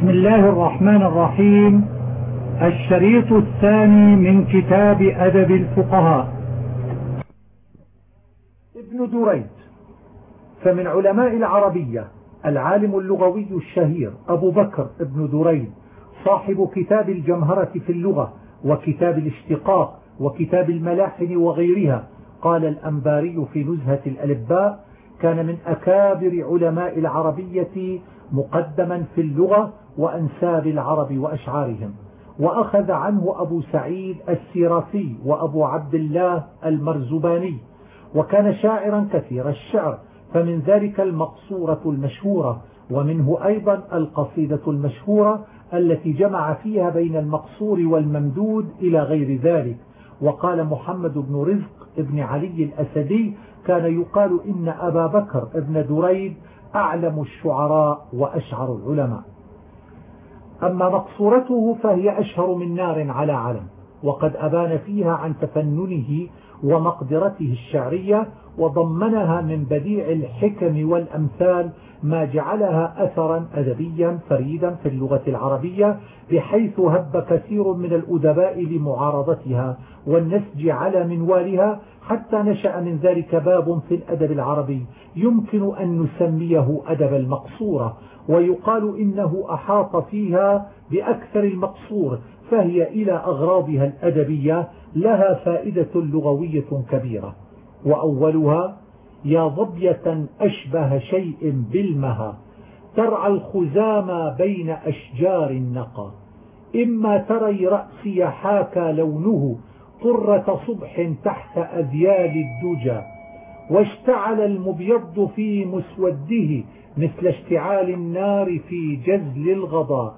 بسم الله الرحمن الرحيم. الشريط الثاني من كتاب أدب الفقهاء. ابن دريد. فمن علماء العربية العالم اللغوي الشهير أبو بكر ابن دريد صاحب كتاب الجمهرة في اللغة وكتاب الاشتقاق وكتاب الملاحن وغيرها قال الأنباري في نزهة الألباء كان من أكابر علماء العربية مقدما في اللغة وأنساب العرب وأشعارهم. وأخذ عنه أبو سعيد السيرافي وأبو عبد الله المرزباني. وكان شاعرا كثير الشعر فمن ذلك المقصورة المشهورة ومنه أيضا القصيدة المشهورة التي جمع فيها بين المقصور والممدود إلى غير ذلك. وقال محمد بن رزق ابن علي الأسدي كان يقال إن أبا بكر ابن دريد أعلم الشعراء وأشعر العلماء. أما مقصورته فهي أشهر من نار على علم وقد أبان فيها عن تفننه ومقدرته الشعرية وضمنها من بديع الحكم والأمثال ما جعلها أثرا أدبيا فريدا في اللغة العربية بحيث هب كثير من الأدباء لمعارضتها والنسج على منوالها حتى نشأ من ذلك باب في الأدب العربي يمكن أن نسميه أدب المقصورة ويقال إنه أحاط فيها بأكثر المقصور فهي إلى أغراضها الأدبية لها فائدة لغوية كبيرة. وأولها يا ظبية أشبه شيء بالمها ترعى الخزامى بين أشجار النقى إما تري رأسي حاكى لونه طرة صبح تحت أذيال الدجى. واشتعل المبيض في مسوده مثل اشتعال النار في جزل الغضا.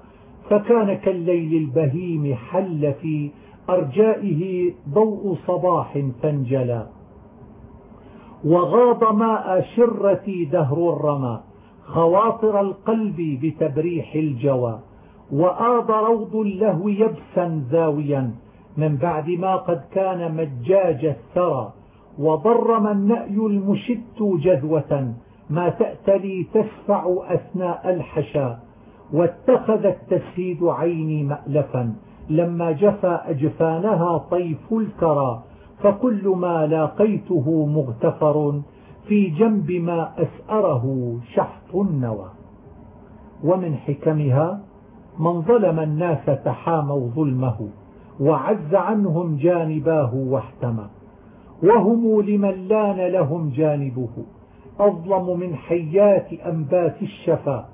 فكان كالليل البهيم حل في أرجائه ضوء صباح فانجلى. وغاض ماء شرتي دهر الرمى خواطر القلب بتبريح الجوى وآض روض اللهو يبسا زاويا من بعد ما قد كان مجاج الثرى وضرم النأي المشت جذوة ما تأتلي تسفع أثناء الحشا واتخذ التسهيد عيني مألفا لما جفى أجفانها طيف الكرى فكل ما لاقيته مغتفر في جنب ما أسأره شحط النوى. ومن حكمها من ظلم الناس تحاموا ظلمه وعز عنهم جانباه واحتمى. وهم لمن لأن لهم جانبه أظلم من حيات أنبات الشفا.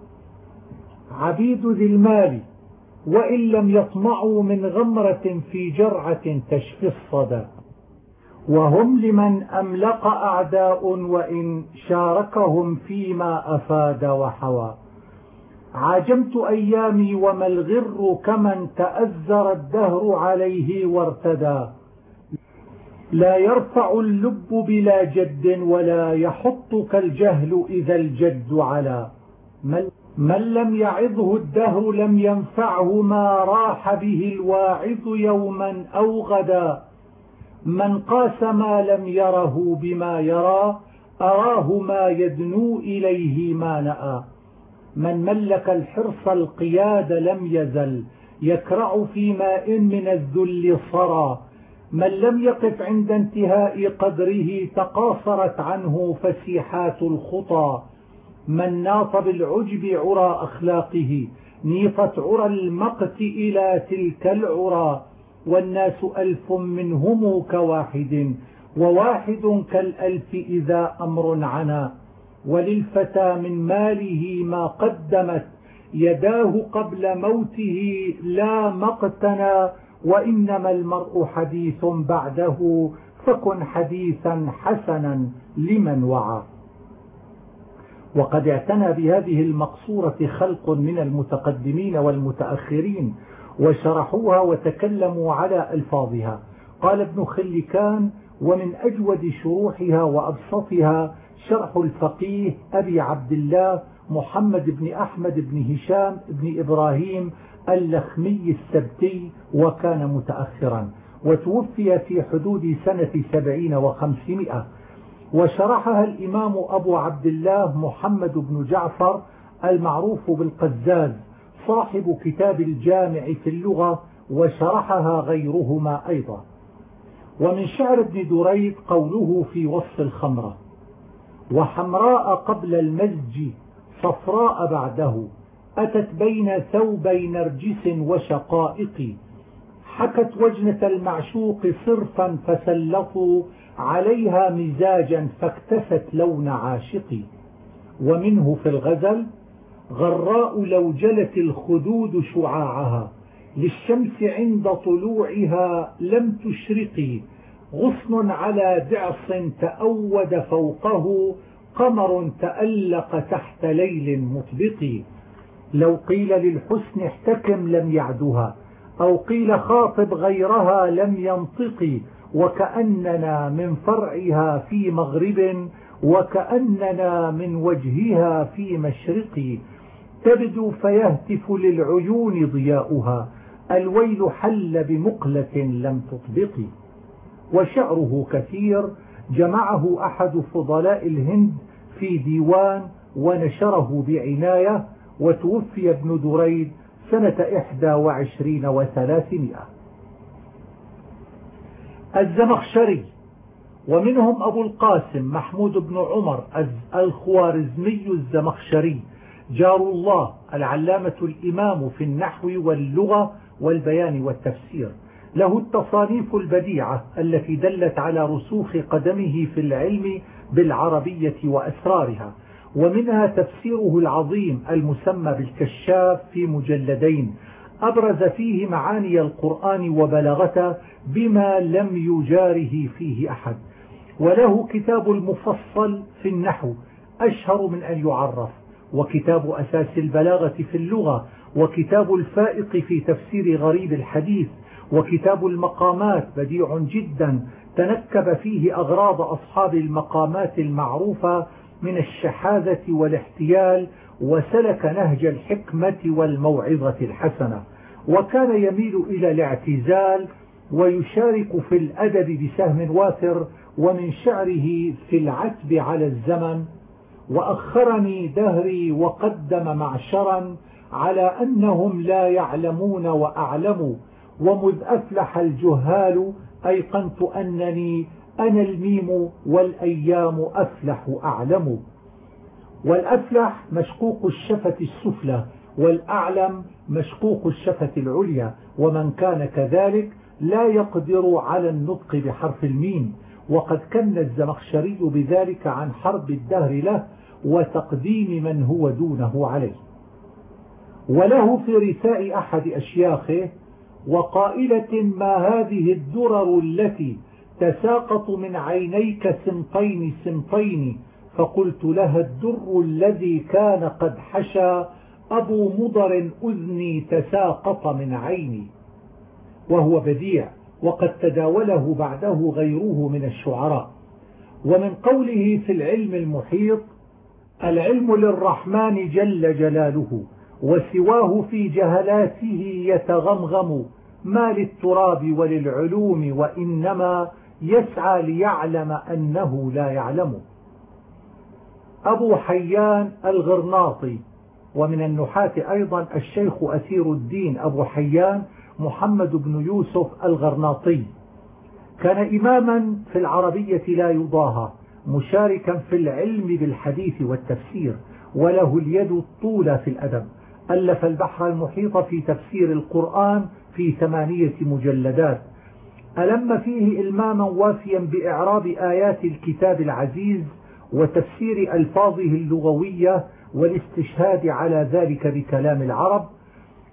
عبيد ذي المال وإن لم يطمعوا من غمرة في جرعة تشفي الصدى. وهم لمن أملق أعداء وإن شاركهم فيما أفاد وحوى. عاجمت أيامي وما الغر كمن تأذر الدهر عليه وارتدى. لا يرفع اللب بلا جد ولا يحط كالجهل إذا الجد على. من لم يعظه الدهر لم ينفعه ما راح به الواعظ يوما أو غدا. من قاس ما لم يره بما يرى أراه ما يدنو إليه ما نأى. من ملك الحرص القياد لم يزل يكرع في ماء من الذل صرى. من لم يقف عند انتهاء قدره تقاصرت عنه فسيحات الخطى. من ناط بالعجب عرى أخلاقه نيفت عرى المقت إلى تلك العرى. والناس ألف منهم كواحد وواحد كالألف إذا أمر عنا. وللفتى من ماله ما قدمت يداه قبل موته لا مقتنا وإنما المرء حديث بعده فكن حديثا حسنا لمن وعى. وقد اعتنى بهذه المقصورة خلق من المتقدمين والمتأخرين. وشرحوها وتكلموا على ألفاظها. قال ابن خلكان ومن أجود شروحها وأبسطها شرح الفقيه أبي عبد الله محمد بن أحمد بن هشام بن إبراهيم اللخمي السبتي وكان متأخرا وتوفي في حدود سنة سبعين وخمسمائة. وشرحها الإمام أبو عبد الله محمد بن جعفر المعروف بالقزاز. وصاحب كتاب الجامع في اللغة وشرحها غيرهما أيضا. ومن شعر ابن دريد قوله في وصف الخمرة وحمراء قبل المزج صفراء بعده أتت بين ثوبي نرجس وشقائق حكت وجنة المعشوق صرفا فسلطوا عليها مزاجا فاكتست لون عاشق ومنه في الغزل غراء لو جلت الخدود شعاعها للشمس عند طلوعها لم تشرقي غصن على دعص تأود فوقه قمر تألق تحت ليل مطبق. لو قيل للحسن احتكم لم يعدها أو قيل خاطب غيرها لم ينطق وكأننا من فرعها في مغرب وكأننا من وجهها في مشرق. تبدو فيهتف للعيون ضياؤها. الويل حل بمقلة لم تطبق. وشعره كثير. جمعه أحد فضلاء الهند في ديوان ونشره بعناية. وتوفي ابن دريد سنة إحدى وعشرين وثلاثمائة. الزمخشري. ومنهم أبو القاسم محمود بن عمر الخوارزمي الزمخشري. جار الله العلامة الإمام في النحو واللغة والبيان والتفسير. له التصانيف البديعة التي دلت على رسوخ قدمه في العلم بالعربية وأسرارها ومنها تفسيره العظيم المسمى بالكشاف في مجلدين. أبرز فيه معاني القرآن وبلغته بما لم يجاره فيه أحد. وله كتاب المفصل في النحو أشهر من أن يعرف. وكتاب أساس البلاغة في اللغة وكتاب الفائق في تفسير غريب الحديث وكتاب المقامات بديع جدا تنكب فيه أغراض أصحاب المقامات المعروفة من الشحاذة والاحتيال وسلك نهج الحكمة والموعظة الحسنة. وكان يميل إلى الاعتزال ويشارك في الأدب بسهم وافر ومن شعره في العتب على الزمن وأخرني دهري وقدم معشرا على أنهم لا يعلمون وأعلموا ومذ أفلح الجهال أيقنت أنني أنا الميم والأيام أفلح أعلم. والأفلح مشقوق الشفة السفلى والأعلم مشقوق الشفة العليا ومن كان كذلك لا يقدر على النطق بحرف الميم. وقد كن الزمخشري بذلك عن حرب الدهر له وتقديم من هو دونه عليه. وله في رثاء أحد أشياخه وقائلة ما هذه الدرر التي تساقط من عينيك سمطين سمطين فقلت لها الدر الذي كان قد حشى أبو مضر أذني تساقط من عيني وهو بديع. وقد تداوله بعده غيره من الشعراء. ومن قوله في العلم المحيط العلم للرحمن جل جلاله وسواه في جهلاته يتغمغم ما للتراب وللعلوم وإنما يسعى ليعلم أنه لا يعلم. أبو حيان الغرناطي ومن النحاة أيضا الشيخ أسير الدين أبو حيان محمد بن يوسف الغرناطي. كان إماما في العربية لا يضاهى مشاركا في العلم بالحديث والتفسير وله اليد الطولى في الأدب. ألف البحر المحيط في تفسير القرآن في ثمانية مجلدات. ألم فيه إلماما وافيا بإعراب آيات الكتاب العزيز وتفسير ألفاظه اللغوية والاستشهاد على ذلك بكلام العرب.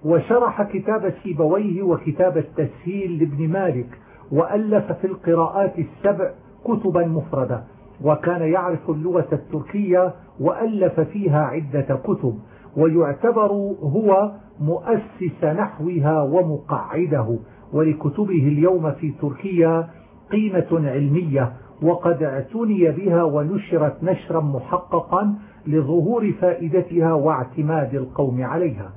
وشرح كتاب سيبويه وكتاب التسهيل لابن مالك وألف في القراءات السبع كتبا مفردة وكان يعرف اللغة التركية وألف فيها عدة كتب ويعتبر هو مؤسس نحوها ومقعده ولكتبه اليوم في تركيا قيمة علمية وقد اعتني بها ونشرت نشرا محققا لظهور فائدتها واعتماد القوم عليها.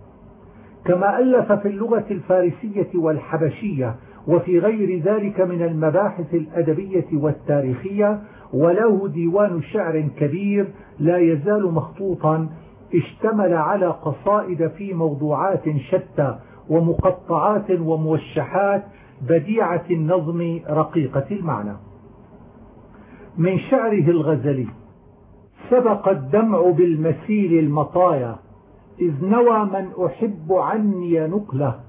كما ألف في اللغة الفارسية والحبشية وفي غير ذلك من المباحث الأدبية والتاريخية وله ديوان شعر كبير لا يزال مخطوطا اشتمل على قصائد في موضوعات شتى ومقطعات وموشحات بديعة النظم رقيقة المعنى. من شعره الغزلي سبق الدمع بالمسيل المطايا إذ نوى من أحب عني نقلة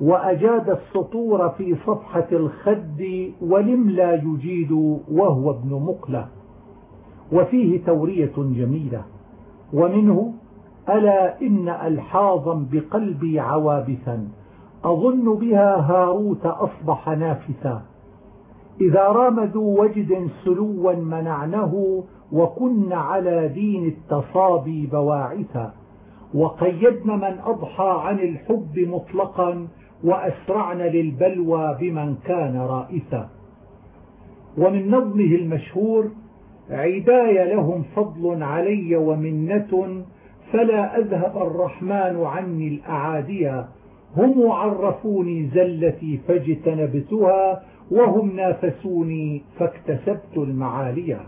وأجاد السطور في صفحة الخد ولم لا يجيد وهو ابن مقلة. وفيه تورية جميلة ومنه ألا إن ألحاظا بقلبي عوابثا أظن بها هاروت أصبح نافسا إذا رام ذو وجد سلوا منعنه وكن على دين التصابي بواعثا. وقيدن من أضحى عن الحب مطلقا وأسرعن للبلوى بمن كان رائثا ومن نظمه المشهور عداي لهم فضل علي ومنة فلا أذهب الرحمن عني الأعاديا هم عرفوني زلتي فاجتنبتها وهم نافسوني فاكتسبت المعاليا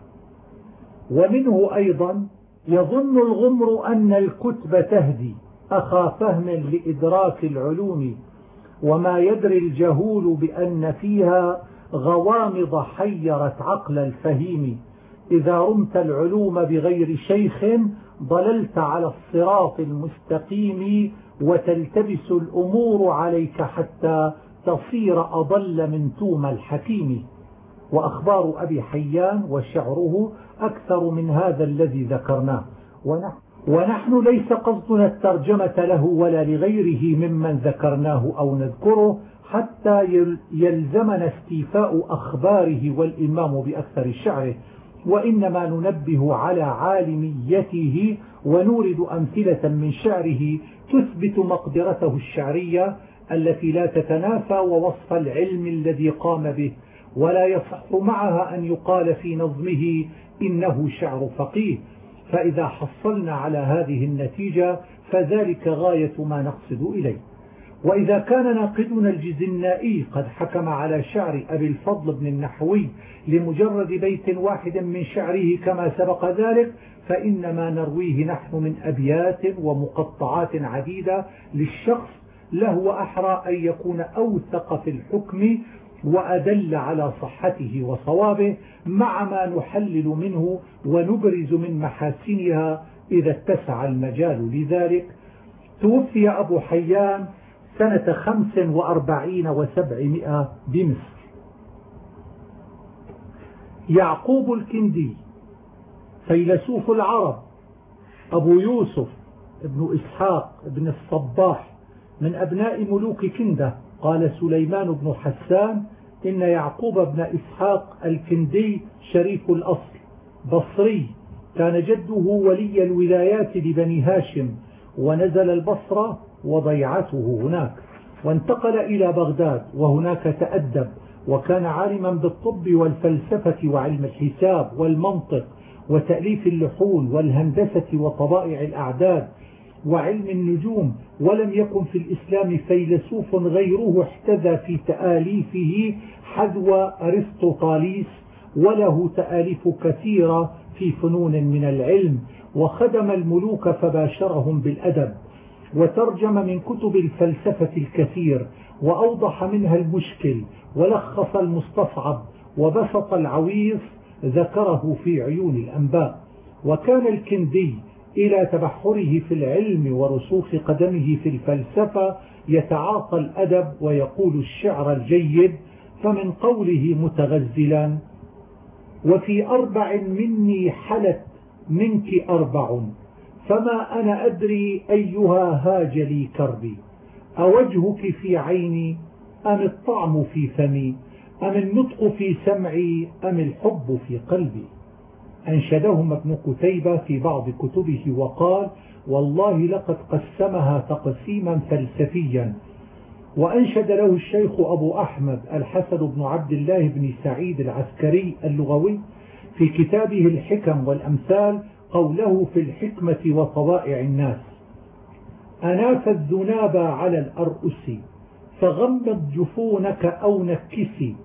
ومنه أيضا يظن الغمر أن الكتب تهدي أخا فهم لإدراك العلوم وما يدري الجهول بأن فيها غوامض حيرت عقل الفهيم. إذا رمت العلوم بغير شيخ ضللت على الصراط المستقيم وتلتبس الأمور عليك حتى تصير أضل من توم الحكيم. وأخبار أبي حيان وشعره أكثر من هذا الذي ذكرناه. ونحن, ليس قصدنا الترجمة له ولا لغيره ممن ذكرناه أو نذكره حتى يلزمنا استيفاء أخباره والإمام بأكثر شعره. وإنما ننبه على عالميته ونورد أمثلة من شعره تثبت مقدرته الشعرية التي لا تتنافى ووصف العلم الذي قام به. ولا يصح معها أن يقال في نظمه إنه شعر فقيه. فإذا حصلنا على هذه النتيجة فذلك غاية ما نقصد إليه. وإذا كان ناقدنا الجزنائي قد حكم على شعر أبي الفضل بن النحوي لمجرد بيت واحد من شعره كما سبق ذلك فإنما نرويه نحن من أبيات ومقطعات عديدة للشخص له أحرى أن يكون أوثق في الحكم وأدل على صحته وصوابه مع ما نحلل منه ونبرز من محاسنها إذا اتسع المجال لذلك. توفي أبو حيان سنة خمس وأربعين وسبعمائة بمصر. يعقوب الكندي فيلسوف العرب أبو يوسف ابن إسحاق ابن الصباح من أبناء ملوك كندة قال سليمان بن حسان إن يعقوب بن إسحاق الكندي شريف الأصل بصري كان جده ولي الولايات لبني هاشم ونزل البصرة وضيعته هناك وانتقل إلى بغداد وهناك تأدب وكان عالما بالطب والفلسفة وعلم الحساب والمنطق وتأليف اللحون والهندسة وطبائع الأعداد وعلم النجوم ولم يكن في الإسلام فيلسوف غيره احتذى في تآليفه حذو أرسطوطاليس وله تآليف كثيرة في فنون من العلم وخدم الملوك فباشرهم بالأدب وترجم من كتب الفلسفة الكثير وأوضح منها المشكل ولخص المستصعب وبسط العويص ذكره في عيون الأنباء. وكان الكندي إلى تبحره في العلم ورسوخ قدمه في الفلسفة يتعاطى الأدب ويقول الشعر الجيد فمن قوله متغزلا وفي أربع مني حلت منك أربع فما أنا أدري أيها هاج لي كربي أوجهك في عيني أم الطعم في فمي أم النطق في سمعي أم الحب في قلبي. أنشدهما ابن كتيبة في بعض كتبه وقال والله لقد قسمها تقسيما فلسفيا. وأنشد له الشيخ أبو أحمد الحسن بن عبد الله بن سعيد العسكري اللغوي في كتابه الحكم والأمثال قوله في الحكمة وطبائع الناس أناف الذناب على الأرؤس فغمض جفونك أو نكسي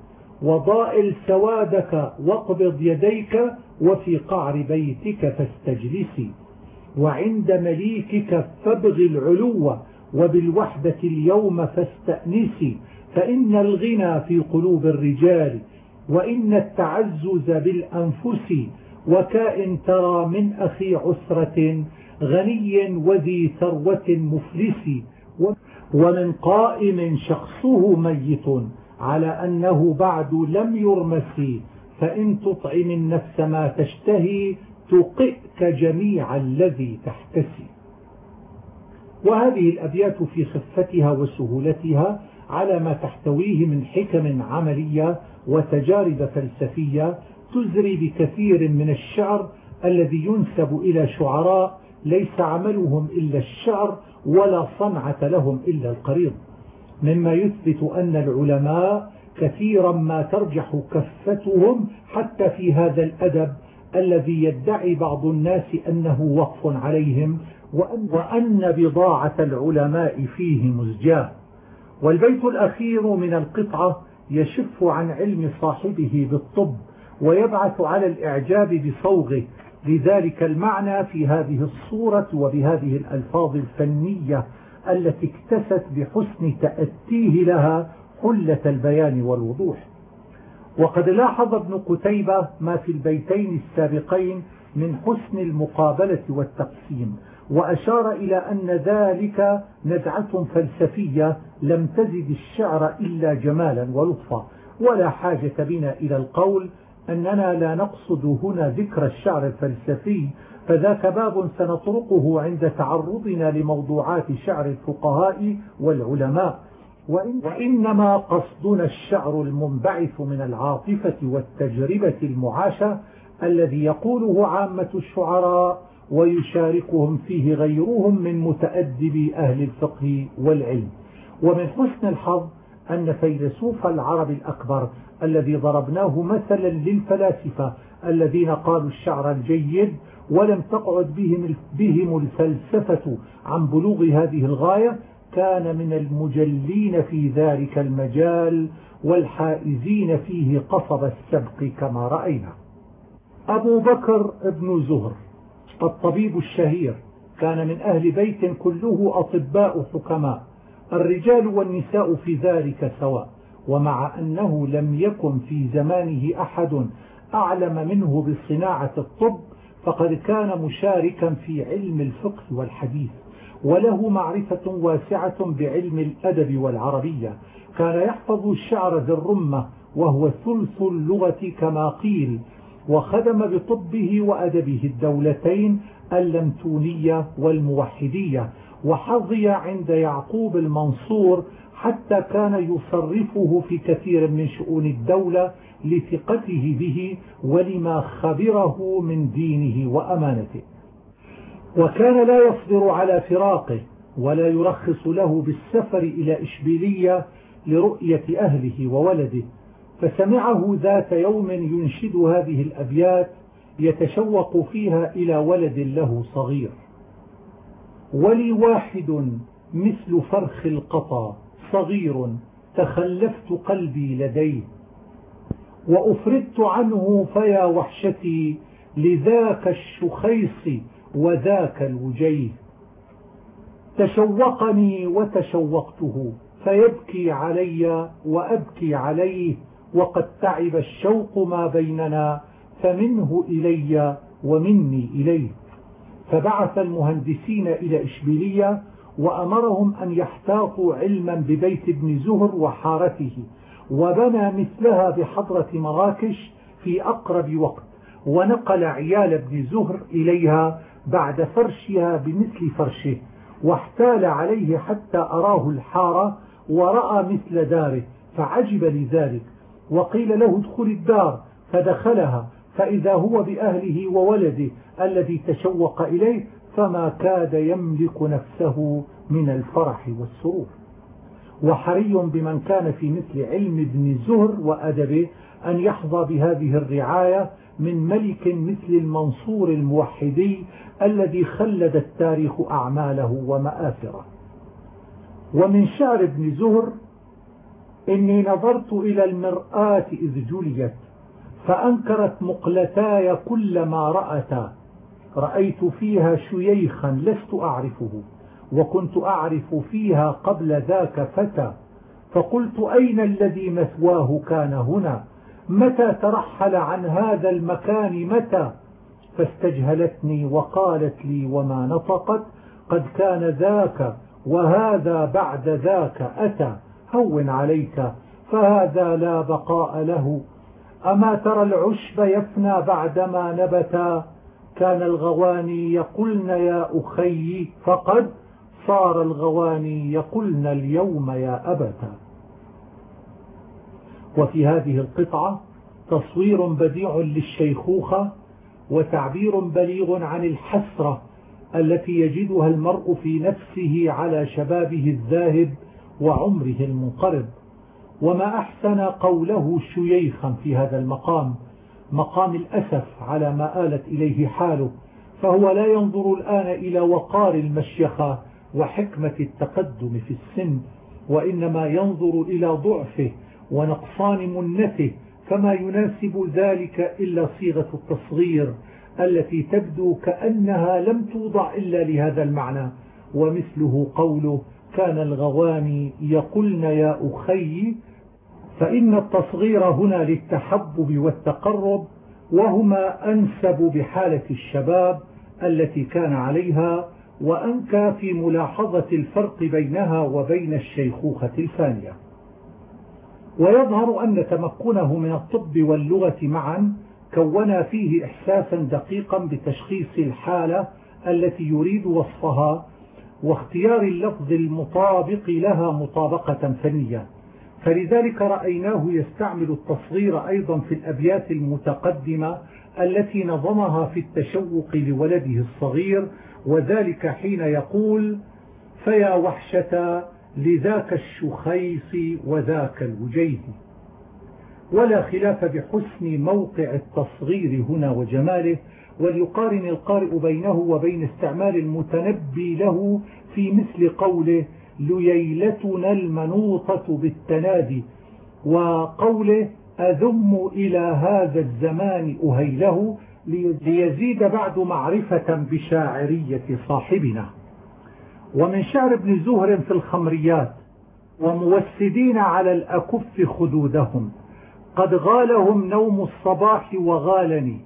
وضائل سوادك واقبض يديك وفي قعر بيتك فاستجلسي وعند مليكك فابغ العلو وبالوحدة اليوم فاستأنسي فإن الغنى في قلوب الرجال وإن التعزز بالأنفس وكائن ترى من أخي عسرة غني وذي ثروة مفلس ومن قائم شخصه ميت على أنه بعد لم يرمس فإن تطعم النفس ما تشتهي تقئك جميع الذي تحتسي. وهذه الأبيات في خفتها وسهولتها على ما تحتويه من حكم عملية وتجارب فلسفية تزري بكثير من الشعر الذي ينسب إلى شعراء ليس عملهم إلا الشعر ولا صنعة لهم إلا القريض. مما يثبت أن العلماء كثيرا ما ترجح كفتهم حتى في هذا الأدب الذي يدعي بعض الناس أنه وقف عليهم وأن, وأن بضاعة العلماء فيه مزجاة. والبيت الأخير من القطعة يشف عن علم صاحبه بالطب ويبعث على الإعجاب بصوغه. لذلك المعنى في هذه الصورة وبهذه الألفاظ الفنية التي اكتست بحسن تأتيه لها حلة البيان والوضوح. وقد لاحظ ابن قتيبة ما في البيتين السابقين من حسن المقابلة والتقسيم وأشار إلى أن ذلك نزعة فلسفية لم تزد الشعر إلا جمالا ولطفا. ولا حاجة بنا إلى القول أننا لا نقصد هنا ذكر الشعر الفلسفي فذاك باب سنطرقه عند تعرضنا لموضوعات شعر الفقهاء والعلماء. وإنما قصدنا الشعر المنبعث من العاطفة والتجربة المعاشة الذي يقوله عامة الشعراء ويشاركهم فيه غيرهم من متأدبي أهل الفقه والعلم. ومن حسن الحظ أن فيلسوف العرب الأكبر الذي ضربناه مثلا للفلاسفة الذين قالوا الشعر الجيد ولم تقعد بهم, بهم الفلسفة عن بلوغ هذه الغاية كان من المجلين في ذلك المجال والحائزين فيه قصب السبق كما رأينا. أبو بكر ابن زهر الطبيب الشهير كان من أهل بيت كله أطباء حكماء الرجال والنساء في ذلك سواء ومع أنه لم يكن في زمانه أحد أعلم منه بصناعة الطب فقد كان مشاركا في علم الفقه والحديث. وله معرفة واسعة بعلم الأدب والعربية. كان يحفظ الشعر ذي الرمة وهو ثلث اللغة كما قيل وخدم بطبه وأدبه الدولتين اللمتونية والموحدية وحظي عند يعقوب المنصور حتى كان يصرفه في كثير من شؤون الدولة لثقته به ولما خبره من دينه وأمانته. وكان لا يصبر على فراقه ولا يرخص له بالسفر إلى إشبيلية لرؤية أهله وولده فسمعه ذات يوم ينشد هذه الأبيات يتشوق فيها إلى ولد له صغير. ولي واحد مثل فرخ القطا صغير تخلفت قلبي لديه وأفردت عنه فيا وحشتي لذاك الشخيص وذاك الوجيه. تشوقني وتشوقته فيبكي علي وأبكي عليه وقد تعب الشوق ما بيننا فمنه إلي ومني إليه. فبعث المهندسين إلى إشبيلية وأمرهم أن يحتاطوا علما ببيت ابن زهر وحارته وبنى مثلها بحضرة مراكش في أقرب وقت ونقل عيال ابن زهر إليها بعد فرشها بمثل فرشه واحتال عليه حتى أراه الحارة ورأى مثل داره فعجب لذلك وقيل له ادخل الدار فدخلها فإذا هو بأهله وولده الذي تشوق إليه فما كاد يملك نفسه من الفرح والسرور. وحري بمن كان في مثل علم ابن زهر وأدبه أن يحظى بهذه الرعاية من ملك مثل المنصور الموحدي الذي خلد التاريخ أعماله ومآثره. ومن شعر ابن زهر إني نظرت إلى المرآة إذ جليت فأنكرت مقلتاي كل ما رأتا رأيت فيها شييخا لست أعرفه وكنت أعرف فيها قبل ذاك فتى فقلت أين الذي مثواه كان هنا؟ متى ترحل عن هذا المكان متى؟ فاستجهلتني وقالت لي وما نطقت قد كان ذاك وهذا بعد ذاك أتى هون عليك فهذا لا بقاء له. أما ترى العشب يفنى بعدما نبتا؟ كان الغواني يقولن يا أخي فقد صار الغواني يقولن اليوم يا أبتا. وفي هذه القطعة تصوير بديع للشيخوخة وتعبير بليغ عن الحسرة التي يجدها المرء في نفسه على شبابه الذاهب وعمره المنقرض. وما أحسن قوله شييخا في هذا المقام مقام الأسف على ما آلت إليه حاله فهو لا ينظر الآن إلى وقار المشيخة وحكمة التقدم في السن وإنما ينظر إلى ضعفه ونقصان منته فما يناسب ذلك إلا صيغة التصغير التي تبدو كأنها لم توضع إلا لهذا المعنى. ومثله قوله كان الغواني يقولن يا أخي فإن التصغير هنا للتحبب والتقرب وهما أنسب بحالة الشباب التي كان عليها وأنكى في ملاحظة الفرق بينها وبين الشيخوخة الفانية. ويظهر أن تمكنه من الطب واللغة معا كون فيه إحساسا دقيقا بتشخيص الحالة التي يريد وصفها واختيار اللفظ المطابق لها مطابقة فنية. فلذلك رأيناه يستعمل التصغير أيضا في الأبيات المتقدمة التي نظمها في التشوق لولده الصغير وذلك حين يقول فيا وحشة لذاك الشخيص وذاك الوجيه. ولا خلاف بحسن موقع التصغير هنا وجماله وليقارن القارئ بينه وبين استعمال المتنبي له في مثل قوله لييلتنا المنوطة بالتنادي وقوله أذم إلى هذا الزمان أهيله ليزيد بعد معرفة بشاعرية صاحبنا. ومن شعر ابن زهر في الخمريات وموسدين على الأكف خدودهم قد غالهم نوم الصباح وغالني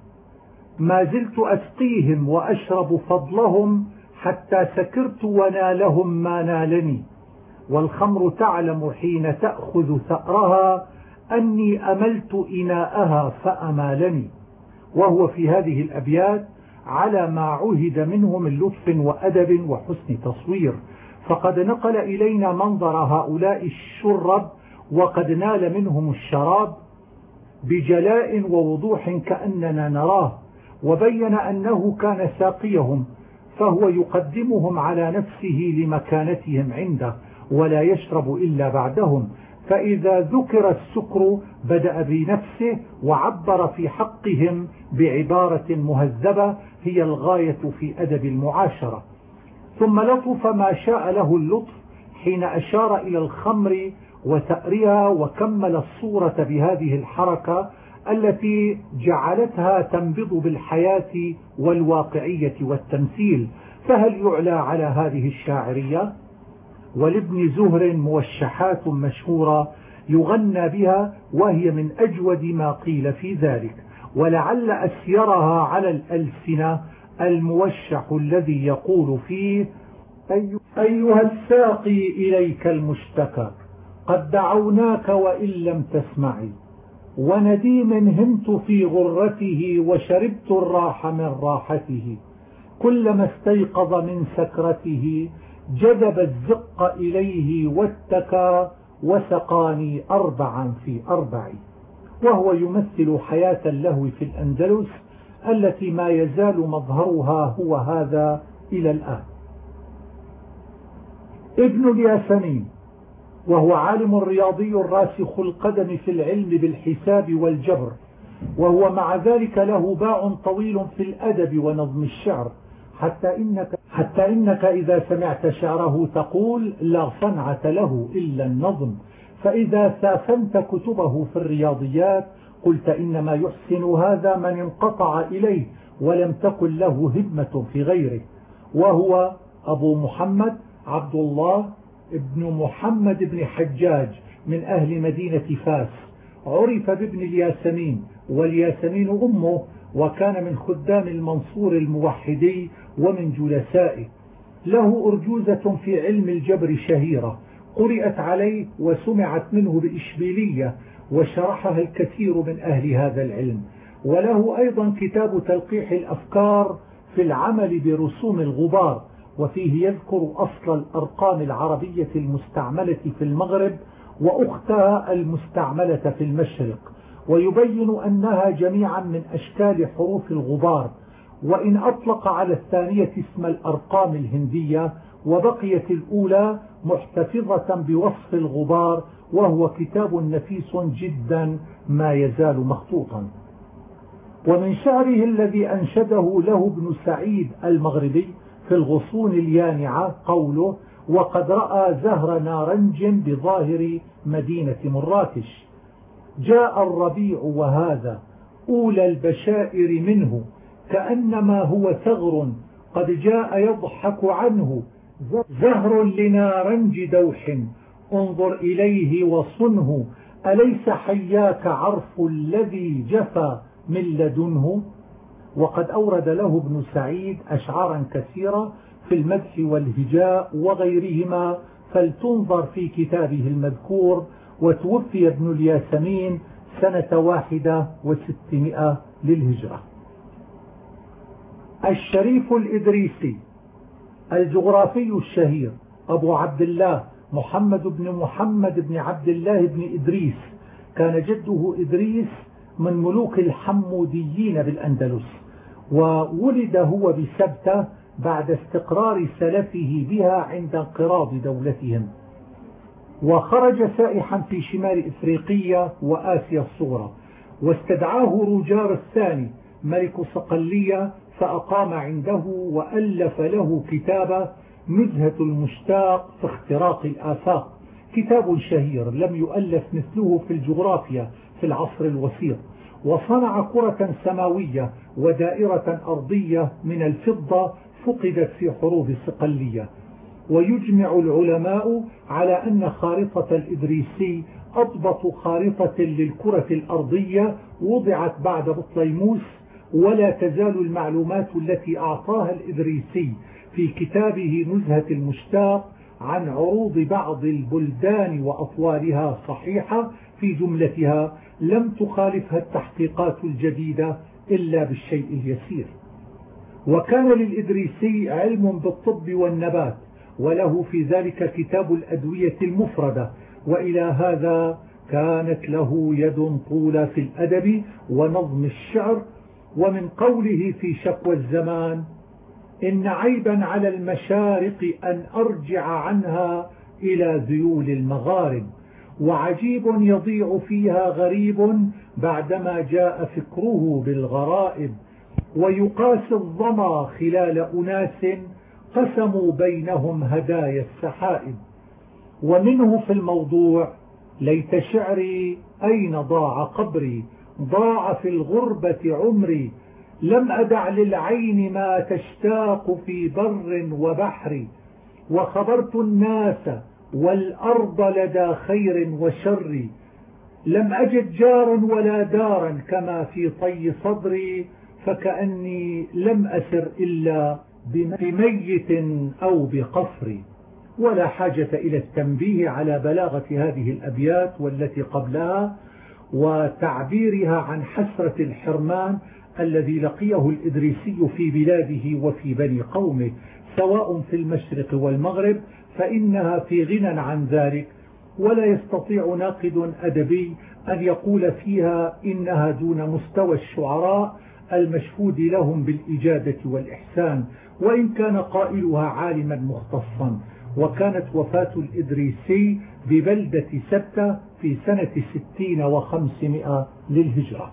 ما زلت أسقيهم وأشرب فضلهم حتى سكرت ونالهم ما نالني والخمر تعلم حين تأخذ ثأرها أني أملت إناءها فأمالني وهو في هذه الأبيات على ما عهد منه من لطف وأدب وحسن تصوير. فقد نقل إلينا منظر هؤلاء الشرب وقد نال منهم الشراب بجلاء ووضوح كأننا نراه وبين أنه كان ساقيهم فهو يقدمهم على نفسه لمكانتهم عنده ولا يشرب إلا بعدهم. فإذا ذكر السكر بدأ بنفسه وعبر في حقهم بعبارة مهذبة هي الغاية في أدب المعاشرة. ثم لطف ما شاء له اللطف حين أشار إلى الخمر وتأريها وكمل الصورة بهذه الحركة التي جعلتها تنبض بالحياة والواقعية والتمثيل. فهل يعلى على هذه الشاعرية؟ ولابن زهر موشحات مشهورة يغنى بها وهي من أجود ما قيل في ذلك. ولعل أسيرها على الألسنة الموشح الذي يقول فيه أيها الساقي إليك المشتكى قد دعوناك وإن لم تسمعي ونديم همت في غرته وشربت الراح من راحته كلما استيقظ من سكرته جذب الزق إليه واتكى وسقاني أربعا في أربع. وهو يمثل حياة اللهو في الأندلس التي ما يزال مظهرها هو هذا إلى الآن. ابن الياسمين وهو عالم رياضي راسخ القدم في العلم بالحساب والجبر وهو مع ذلك له باع طويل في الأدب ونظم الشعر حتى إنك, حتى إنك إذا سمعت شعره تقول لا صنعة له إلا النظم. فإذا سافنت كتبه في الرياضيات قلت إنما يحسن هذا من انقطع إليه ولم تكن له هدمة في غيره. وهو أبو محمد عبد الله ابن محمد بن حجاج من أهل مدينة فاس. عرف بابن الياسمين والياسمين أمه وكان من خدام المنصور الموحدي ومن جلسائه. له أرجوزة في علم الجبر شهيرة. قرأت عليه وسمعت منه بإشبيلية وشرحها الكثير من أهل هذا العلم. وله أيضا كتاب تلقيح الأفكار في العمل برسوم الغبار. وفيه يذكر أصل الأرقام العربية المستعملة في المغرب وأختها المستعملة في المشرق. ويبين أنها جميعا من أشكال حروف الغبار. وإن أطلق على الثانية اسم الأرقام الهندية وبقيت الأولى محتفظة بوصف الغبار وهو كتاب نفيس جدا ما يزال مخطوطا. ومن شعره الذي أنشده له ابن سعيد المغربي في الغصون اليانعة قوله وقد رأى زهر نارنج بظاهر مدينة مراكش. جاء الربيع وهذا أولى البشائر منه كأنما هو ثغر قد جاء يضحك عنه. زهر لنارنج دوح انظر إليه وصنه. أليس حياك عرف الذي جفى من لدنه؟ وقد أورد له ابن سعيد أشعارا كثيرة في المدح والهجاء وغيرهما فلتنظر في كتابه المذكور. وتوفي ابن الياسمين سنة واحدة وستمائة للهجرة. الشريف الإدريسي الجغرافي الشهير أبو عبد الله محمد بن محمد بن عبد الله بن إدريس. كان جده إدريس من ملوك الحموديين بالأندلس وولد هو بسبتة بعد استقرار سلفه بها عند انقراض دولتهم. وخرج سائحا في شمال إفريقيا وآسيا الصغرى واستدعاه روجار الثاني ملك صقلية فأقام عنده وألف له كتاب نزهة المشتاق في اختراق الآفاق. كتاب شهير لم يؤلف مثله في الجغرافيا في العصر الوسيط وصنع كرة سماوية ودائرة أرضية من الفضة فقدت في حروب صقلية ويجمع العلماء على أن خارطة الإدريسي أضبط خارطة للكرة الأرضية وضعت بعد بطليموس ولا تزال المعلومات التي أعطاها الإدريسي في كتابه نزهة المشتاق عن عروض بعض البلدان وأطوالها صحيحة في جملتها لم تخالفها التحقيقات الجديدة إلا بالشيء اليسير. وكان للإدريسي علم بالطب والنبات وله في ذلك كتاب الأدوية المفردة وإلى هذا كانت له يد طولة في الأدب ونظم الشعر ومن قوله في شكوى الزمان إن عيبا على المشارق أن أرجع عنها إلى ذيول المغارب وعجيب يضيع فيها غريب بعدما جاء فكره بالغرائب ويقاس الظما خلال أناس قسموا بينهم هدايا السحائب. ومنه في الموضوع ليت شعري أين ضاع قبري ضاع في الغربة عمري لم أدع للعين ما تشتاق في بر وبحر وخبرت الناس والأرض لدى خير وشر لم أجد جارا ولا دارا كما في طي صدري فكأني لم أسر إلا بميت أو بقفر ولا حاجة إلى التنبيه على بلاغة هذه الأبيات والتي قبلها وتعبيرها عن حسرة الحرمان الذي لقيه الإدريسي في بلاده وفي بني قومه سواء في المشرق والمغرب فإنها في غنى عن ذلك. ولا يستطيع ناقد أدبي أن يقول فيها إنها دون مستوى الشعراء المشهود لهم بالإجادة والإحسان وإن كان قائلها عالما مختصا. وكانت وفاة الإدريسي ببلدة سبتة في سنة ستين وخمسمائة للهجرة.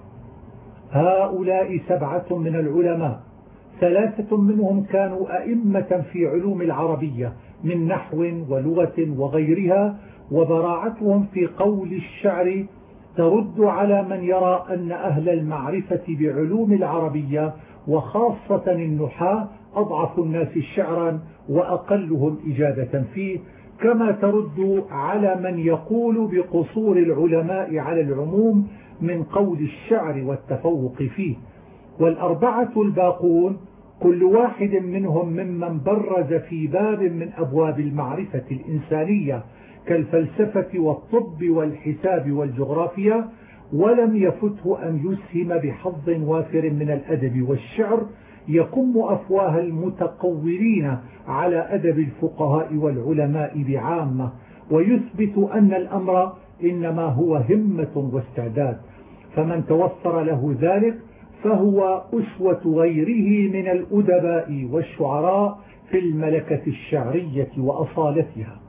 هؤلاء سبعة من العلماء. ثلاثة منهم كانوا أئمة في علوم العربية من نحو ولغة وغيرها وبراعتهم في قول الشعر ترد على من يرى أن أهل المعرفة بعلوم العربية وخاصة النحاة أضعف الناس شعرا وأقلهم إجادة فيه كما ترد على من يقول بقصور العلماء على العموم من قول الشعر والتفوق فيه. والأربعة الباقون كل واحد منهم ممن برز في باب من أبواب المعرفة الإنسانية كالفلسفة والطب والحساب والجغرافيا ولم يفته أن يسهم بحظ وافر من الأدب والشعر يكم أفواه المتقورين على أدب الفقهاء والعلماء بعامة ويثبت أن الأمر إنما هو همة واستعداد فمن توفر له ذلك فهو أسوة غيره من الأدباء والشعراء في الملكة الشعرية وأصالتها.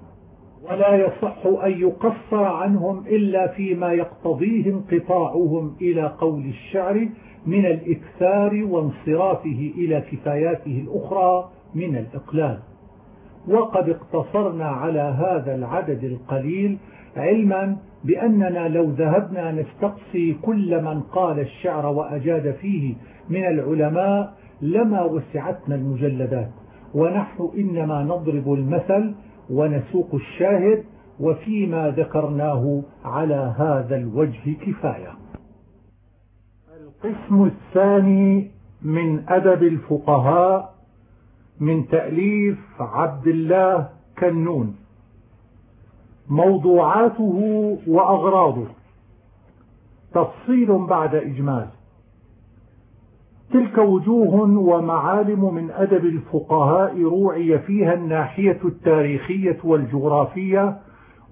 ولا يصح أن يقصر عنهم إلا فيما يقتضيه انقطاعهم إلى قول الشعر من الإكثار وانصرافه إلى كفاياته الأخرى من الإقلال. وقد اقتصرنا على هذا العدد القليل علما بأننا لو ذهبنا نستقصي كل من قال الشعر وأجاد فيه من العلماء لما وسعتنا المجلدات. ونحن إنما نضرب المثل ونسوق الشاهد وفيما ذكرناه على هذا الوجه كفاية. القسم الثاني من أدب الفقهاء من تأليف عبد الله كنون. موضوعاته وأغراضه. تفصيل بعد إجمال تلك وجوه ومعالم من أدب الفقهاء روعي فيها الناحية التاريخية والجغرافية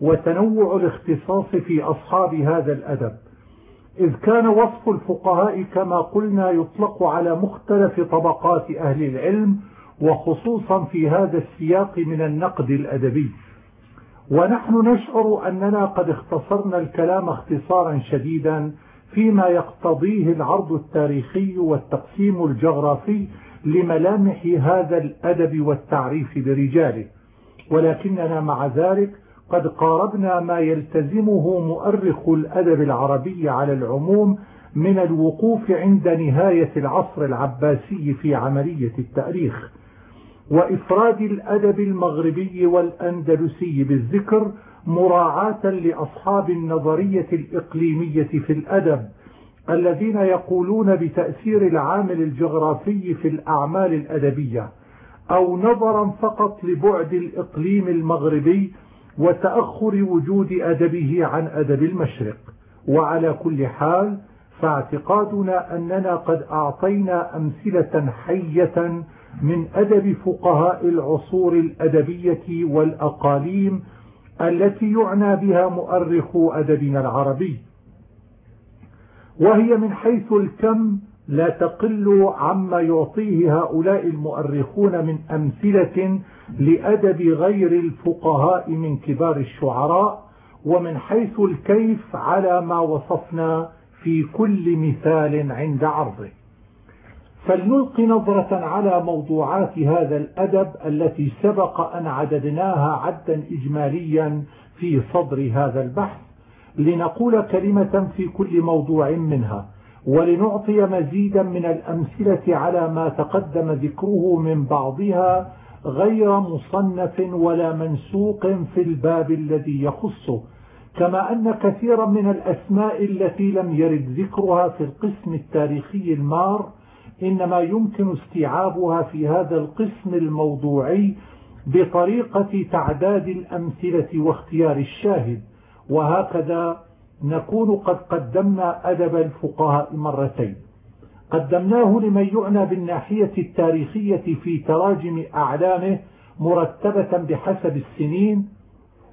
وتنوع الاختصاص في أصحاب هذا الأدب. إذ كان وصف الفقهاء كما قلنا يطلق على مختلف طبقات أهل العلم وخصوصا في هذا السياق من النقد الأدبي. ونحن نشعر أننا قد اختصرنا الكلام اختصارا شديدا فيما يقتضيه العرض التاريخي والتقسيم الجغرافي لملامح هذا الأدب والتعريف برجاله. ولكننا مع ذلك قد قاربنا ما يلتزمه مؤرخ الأدب العربي على العموم من الوقوف عند نهاية العصر العباسي في عملية التأريخ. وإفراد الأدب المغربي والأندلسي بالذكر مراعاة لأصحاب النظرية الإقليمية في الأدب الذين يقولون بتأثير العامل الجغرافي في الأعمال الأدبية أو نظرا فقط لبعد الإقليم المغربي وتأخر وجود أدبه عن أدب المشرق. وعلى كل حال فاعتقادنا أننا قد أعطينا أمثلة حية من أدب فقهاء العصور الأدبية والأقاليم التي يعنى بها مؤرخ أدبنا العربي. وهي من حيث الكم لا تقل عما يعطيه هؤلاء المؤرخون من أمثلة لأدب غير الفقهاء من كبار الشعراء ومن حيث الكيف على ما وصفنا في كل مثال عند عرضه. فلنلقي نظرة على موضوعات هذا الأدب التي سبق أن عددناها عدا إجماليا في صدر هذا البحث لنقول كلمة في كل موضوع منها ولنعطي مزيدا من الأمثلة على ما تقدم ذكره من بعضها غير مصنف ولا منسوق في الباب الذي يخصه كما أن كثيرا من الأسماء التي لم يرد ذكرها في القسم التاريخي المار إنما يمكن استيعابها في هذا القسم الموضوعي بطريقة تعداد الأمثلة واختيار الشاهد. وهكذا نكون قد قدمنا أدب الفقهاء مرتين. قدمناه لمن يعنى بالناحية التاريخية في تراجم أعلامه مرتبة بحسب السنين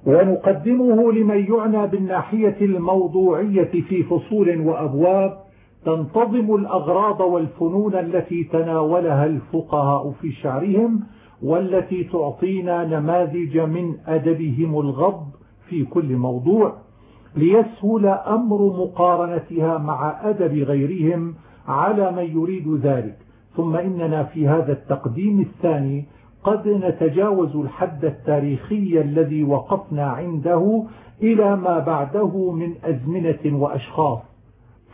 ونقدمه لمن يعنى بالناحية الموضوعية في فصول وأبواب تنتظم الأغراض والفنون التي تناولها الفقهاء في شعرهم والتي تعطينا نماذج من أدبهم الغض في كل موضوع ليسهل أمر مقارنتها مع أدب غيرهم على من يريد ذلك. ثم إننا في هذا التقديم الثاني قد نتجاوز الحد التاريخي الذي وقفنا عنده إلى ما بعده من أزمنة وأشخاص.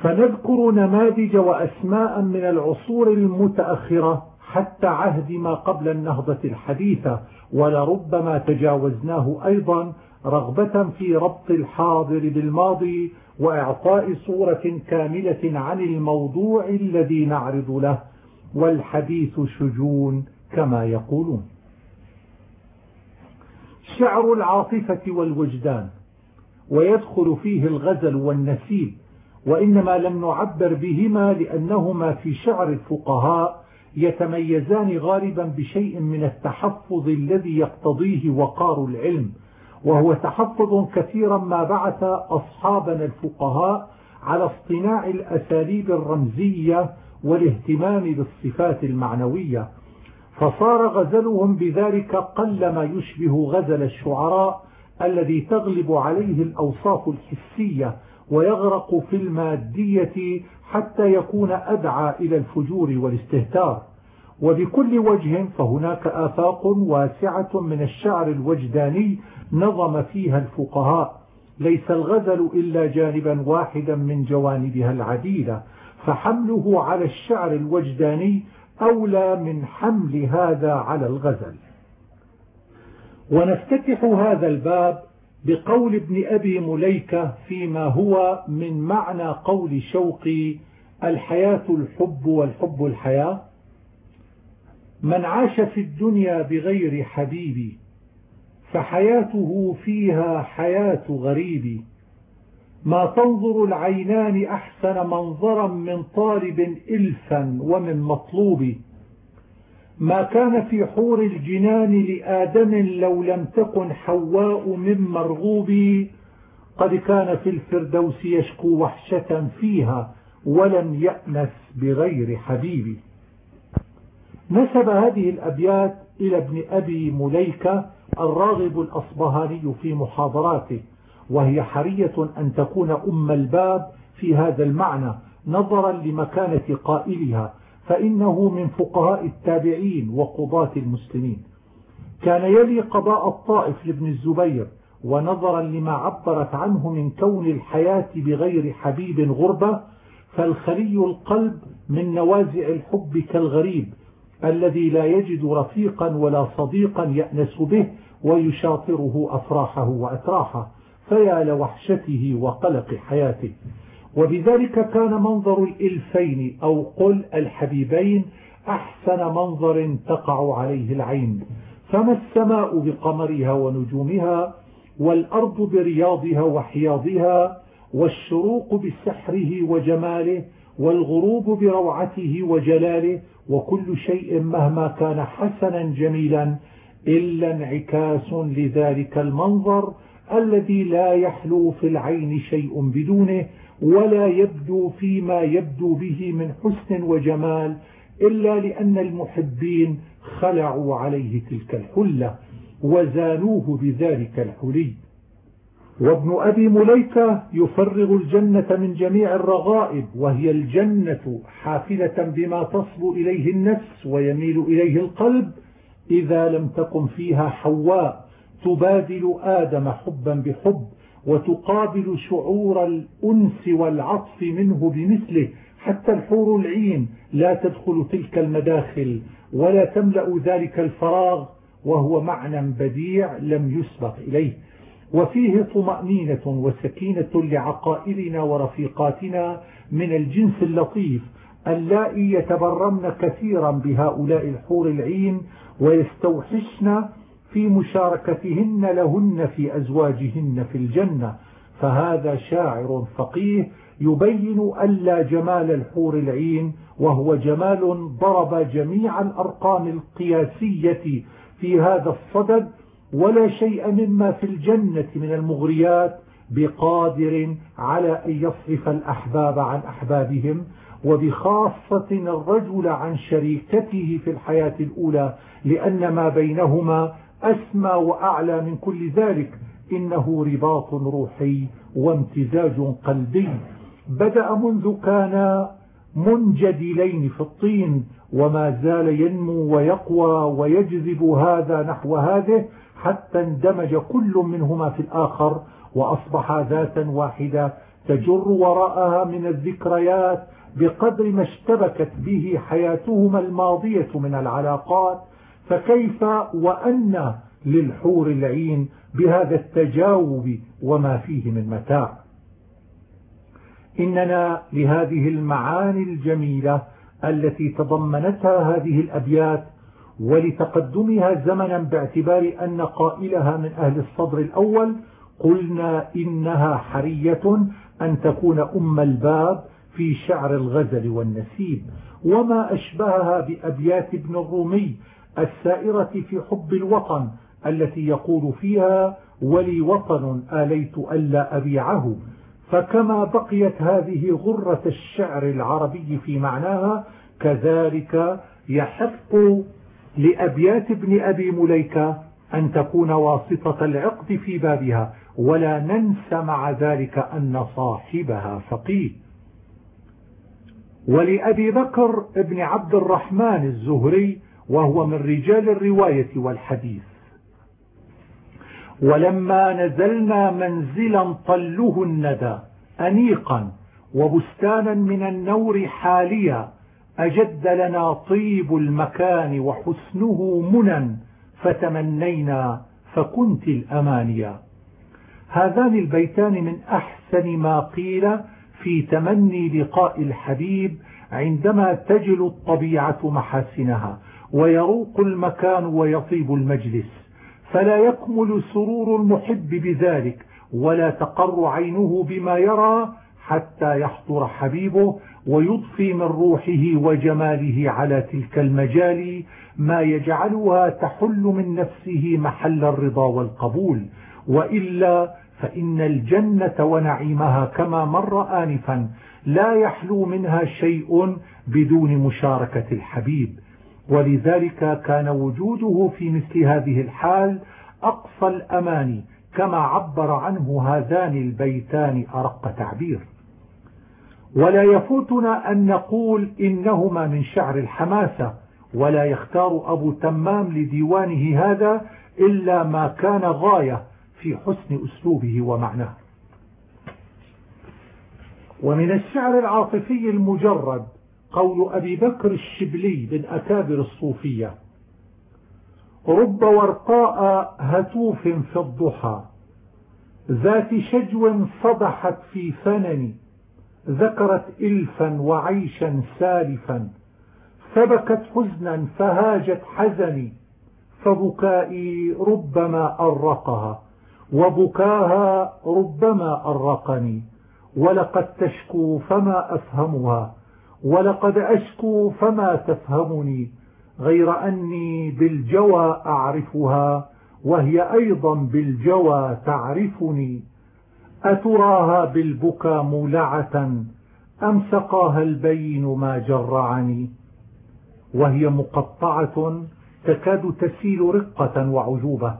فنذكر نماذج وأسماء من العصور المتأخرة حتى عهد ما قبل النهضة الحديثة ولربما تجاوزناه أيضا رغبة في ربط الحاضر بالماضي وإعطاء صورة كاملة عن الموضوع الذي نعرض له والحديث شجون كما يقولون. شعر العاطفة والوجدان ويدخل فيه الغزل والنسيب وإنما لم نعبر بهما لأنهما في شعر الفقهاء يتميزان غالبا بشيء من التحفظ الذي يقتضيه وقار العلم وهو تحفظ كثيرا ما بعث أصحابنا الفقهاء على اصطناع الأساليب الرمزية والاهتمام بالصفات المعنوية. فصار غزلهم بذلك قل ما يشبه غزل الشعراء الذي تغلب عليه الأوصاف الحسية ويغرق في المادية حتى يكون أدعى إلى الفجور والاستهتار. وبكل وجه فهناك آفاق واسعة من الشعر الوجداني نظم فيها الفقهاء. ليس الغزل إلا جانبا واحدا من جوانبها العديدة فحمله على الشعر الوجداني أولى من حمل هذا على الغزل. ونفتتح هذا الباب بقول ابن أبي مليكة فيما هو من معنى قول شوقي الحياة الحب والحب الحياة. من عاش في الدنيا بغير حبيبي فحياته فيها حياة غريب. ما تنظر العينان أحسن منظرا من طالب إلفا ومن مطلوب. ما كان في حور الجنان لآدم لو لم تكن حواء من مرغوب قد كان في الفردوس يشكو وحشة فيها ولم يأنس بغير حبيب. نسب هذه الأبيات إلى ابن أبي مليكة الراغب الأصبهاني في محاضراته وهي حرية أن تكون أم الباب في هذا المعنى نظرا لمكانة قائلها فإنه من فقهاء التابعين وقضاة المسلمين. كان يلي قضاء الطائف لابن الزبير ونظرا لما عبرت عنه من كون الحياة بغير حبيب غربة فالخلي القلب من نوازع الحب كالغريب الذي لا يجد رفيقا ولا صديقا يأنس به ويشاطره أفراحه وأتراحه فيا لوحشته وقلق حياته. وبذلك كان منظر الإلفين أو قل الحبيبين أحسن منظر تقع عليه العين. فما السماء بقمرها ونجومها والأرض برياضها وحياضها والشروق بسحره وجماله والغروب بروعته وجلاله وكل شيء مهما كان حسنا جميلا إلا انعكاس لذلك المنظر الذي لا يحلو في العين شيء بدونه ولا يبدو فيما يبدو به من حسن وجمال إلا لأن المحبين خلعوا عليه تلك الحلة وزانوه بذلك الحلي. وابن أبي مليكة يفرغ الجنة من جميع الرغائب وهي الجنة حافلة بما تصب إليه النفس ويميل إليه القلب إذا لم تقم فيها حواء تبادل آدم حبا بحب وتقابل شعور الأنس والعطف منه بمثله حتى الحور العين لا تدخل تلك المداخل ولا تملأ ذلك الفراغ وهو معنى بديع لم يسبق إليه. وفيه طمأنينة وسكينة لعقائلنا ورفيقاتنا من الجنس اللطيف اللائي يتبرمن كثيرا بهؤلاء الحور العين ويستوحشن في مشاركتهن لهن في أزواجهن في الجنة فهذا شاعر فقيه يبين ألا جمال الحور العين وهو جمال ضرب جميع الأرقام القياسية في هذا الصدد ولا شيء مما في الجنة من المغريات بقادر على أن يصرف الأحباب عن أحبابهم وبخاصة الرجل عن شريكته في الحياة الأولى لأن ما بينهما أسمى وأعلى من كل ذلك. إنه رباط روحي وامتزاج قلبي. بدأ منذ كان منجدلين في الطين وما زال ينمو ويقوى ويجذب هذا نحو هذه حتى اندمج كل منهما في الآخر وأصبح ذاتا واحدة تجر وراءها من الذكريات بقدر ما اشتبكت به حياتهما الماضية من العلاقات. فكيف وأن للحور العين بهذا التجاوب وما فيه من متاع؟ إننا لهذه المعاني الجميلة التي تضمنتها هذه الأبيات ولتقدمها زمنا باعتبار أن قائلها من أهل الصدر الأول قلنا إنها حرية أن تكون أم الباب في شعر الغزل والنسيب وما أشبهها بأبيات ابن الرومي السائرة في حب الوطن التي يقول فيها ولي وطن آليت ألا أبيعه فكما بقيت هذه غرة الشعر العربي في معناها كذلك يحق لأبيات ابن أبي مليكة أن تكون واسطة العقد في بابها ولا ننسى مع ذلك أن صاحبها فقيه. ولأبي بكر ابن عبد الرحمن الزهري وهو من رجال الرواية والحديث. ولما نزلنا منزلا طله الندى أنيقا وبستانا من النور حاليا أجد لنا طيب المكان وحسنه منى فتمنينا فكنت الأمانيا. هذان البيتان من أحسن ما قيل في تمني لقاء الحبيب عندما تجل الطبيعة محاسنها. ويروق المكان ويطيب المجلس فلا يكمل سرور المحب بذلك ولا تقر عينه بما يرى حتى يحضر حبيبه ويضفي من روحه وجماله على تلك المجال ما يجعلها تحل من نفسه محل الرضا والقبول. وإلا فإن الجنة ونعيمها كما مر آنفا لا يحلو منها شيء بدون مشاركة الحبيب. ولذلك كان وجوده في مثل هذه الحال أقصى الأماني كما عبر عنه هذان البيتان أرق تعبير. ولا يفوتنا أن نقول إنهما من شعر الحماسة ولا يختار أبو تمام لديوانه هذا إلا ما كان غاية في حسن أسلوبه ومعناه. ومن الشعر العاطفي المجرد قول أبي بكر الشبلي من أكابر الصوفية. رب ورقاء هتوف في الضحى. ذات شجو صدحت في فنن. ذكرت إلفا وعيشا سالفا. فبكت حزنا فهاجت حزني. فبكائي ربما أرقها. وبكاها ربما أرقني. ولقد تشكو فما أفهمها. ولقد أشكو فما تفهمني غير أني بالجوى أعرفها وهي أيضا بالجوى تعرفني. أتراها بالبكى مولعة أم سقاها البين ما جرعني؟ وهي مقطعة تكاد تسيل رقة وعجوبة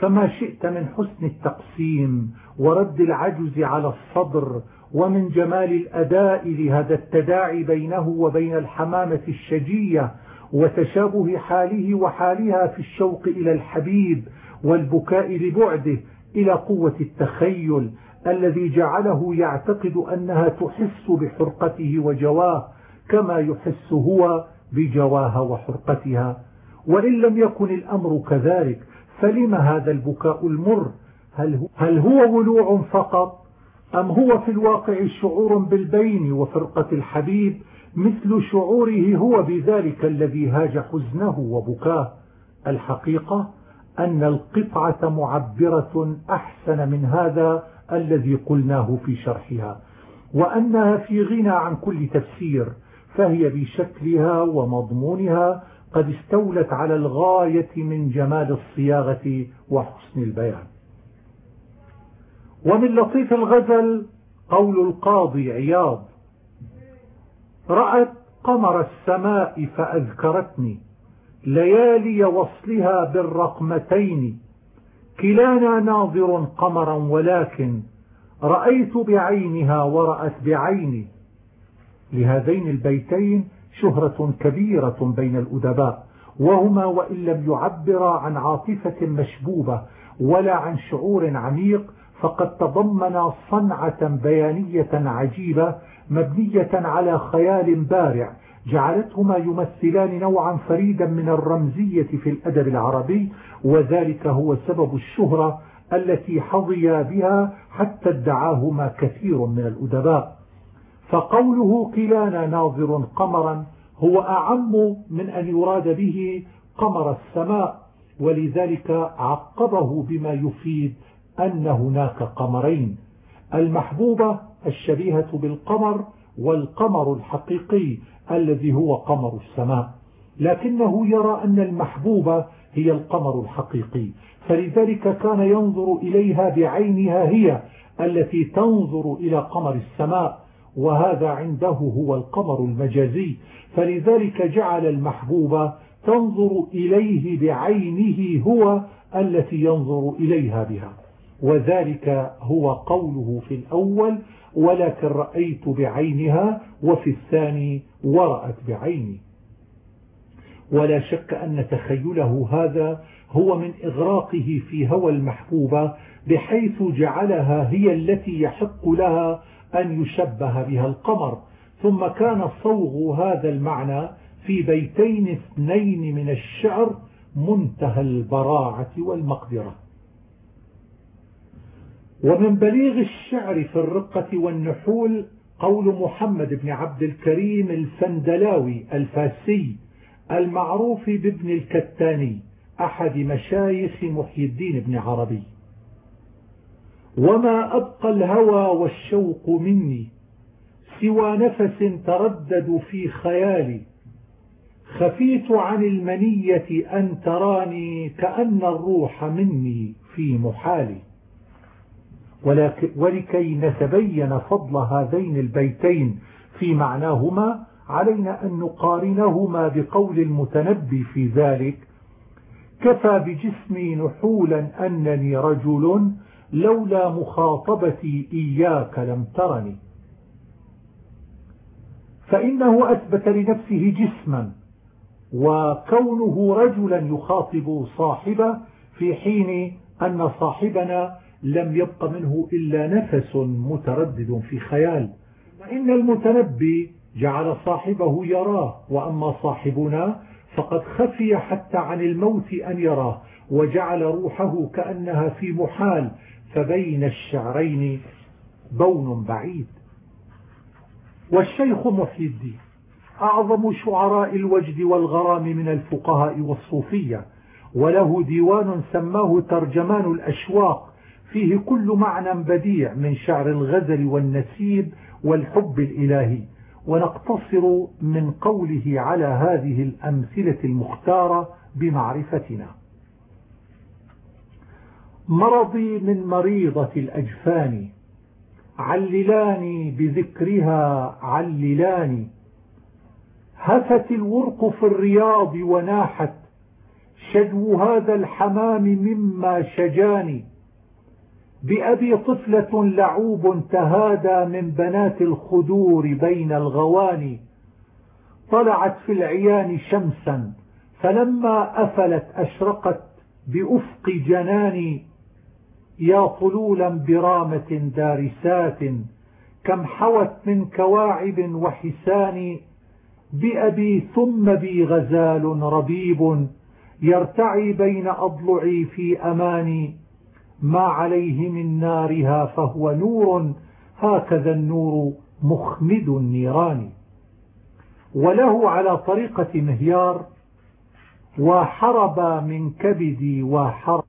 فما شئت من حسن التقسيم ورد العجز على الصدر ومن جمال الأداء لهذا التداعي بينه وبين الحمامة الشجية وتشابه حاله وحالها في الشوق إلى الحبيب والبكاء لبعده إلى قوة التخيل الذي جعله يعتقد أنها تحس بحرقته وجواه كما يحس هو بجواها وحرقتها. وإن لم يكن الأمر كذلك فلم هذا البكاء المر؟ هل هو, هل هو ولوع فقط؟ أم هو في الواقع شعور بالبين وفرقة الحبيب؟ مثل شعوره هو بذلك الذي هاج حزنه وبكاه. الحقيقة أن القطعة معبرة أحسن من هذا الذي قلناه في شرحها وأنها في غنى عن كل تفسير فهي بشكلها ومضمونها قد استولت على الغاية من جمال الصياغة وحسن البيان. ومن لطيف الغزل قول القاضي عياض. رأت قمر السماء فأذكرتني. ليالي وصلها بالرقمتين. كلانا ناظر قمرا ولكن رأيت بعينها ورأت بعيني. لهذين البيتين شهرة كبيرة بين الأدباء. وهما وإن لم يعبرا عن عاطفة مشبوبة ولا عن شعور عميق فقد تضمنا صنعة بيانية عجيبة مبنية على خيال بارع جعلتهما يمثلان نوعا فريدا من الرمزية في الأدب العربي وذلك هو سبب الشهرة التي حظي بها حتى ادعاهما كثير من الأدباء. فقوله كلانا ناظر قمرا هو أعم من أن يراد به قمر السماء ولذلك عقبه بما يفيد أن هناك قمرين المحبوبة الشبيهة بالقمر والقمر الحقيقي الذي هو قمر السماء. لكنه يرى أن المحبوبة هي القمر الحقيقي فلذلك كان ينظر إليها بعينها هي التي تنظر إلى قمر السماء وهذا عنده هو القمر المجازي. فلذلك جعل المحبوبة تنظر إليه بعينه هو التي ينظر إليها بها. وذلك هو قوله في الأول ولكن رأيت بعينها وفي الثاني ورأت بعيني. ولا شك أن تخيله هذا هو من إغراقه في هوى المحبوبة بحيث جعلها هي التي يحق لها أن يشبه بها القمر. ثم كان صوغ هذا المعنى في بيتين اثنين من الشعر منتهى البراعة والمقدرة. ومن بليغ الشعر في الرقة والنحول قول محمد بن عبد الكريم الفندلاوي الفاسي المعروف بابن الكتاني أحد مشايخ محي الدين بن عربي. وما أبقى الهوى والشوق مني سوى نفس تردد في خيالي. خفيت عن المنية أن تراني كأن الروح مني في محالي. ولكي نتبين فضل هذين البيتين في معناهما علينا أن نقارنهما بقول المتنبي في ذلك كفى بجسمي نحولا أنني رجل لولا مخاطبتي إياك لم ترني. فإنه أثبت لنفسه جسما وكونه رجلا يخاطب صاحبه في حين أن صاحبنا لم يبق منه إلا نفس متردد في خيال. فإن المتنبي جعل صاحبه يراه وأما صاحبنا فقد خفي حتى عن الموت أن يراه وجعل روحه كأنها في محال فبين الشعرين بون بعيد. والشيخ محي الدين أعظم شعراء الوجد والغرام من الفقهاء والصوفية وله ديوان سماه ترجمان الأشواق فيه كل معنى بديع من شعر الغزل والنسيب والحب الإلهي. ونقتصر من قوله على هذه الأمثلة المختارة بمعرفتنا. مرضي من مريضة الأجفان. عللاني بذكرها عللاني. هفت الورق في الرياض وناحت. شجو هذا الحمام مما شجاني. بأبي طفلة لعوب تهادى من بنات الخدور بين الغواني. طلعت في العيان شمسا فلما أفلت أشرقت بأفق جناني. يا طلولا برامة دارسات كم حوت من كواعب وحسان. بأبي ثم بي غزال ربيب يرتعي بين أضلعي في أماني. ما عليه من نارها فهو نور هكذا النور مخمد النيران. وله على طريقة مهيار وحرب من كبدي وحرب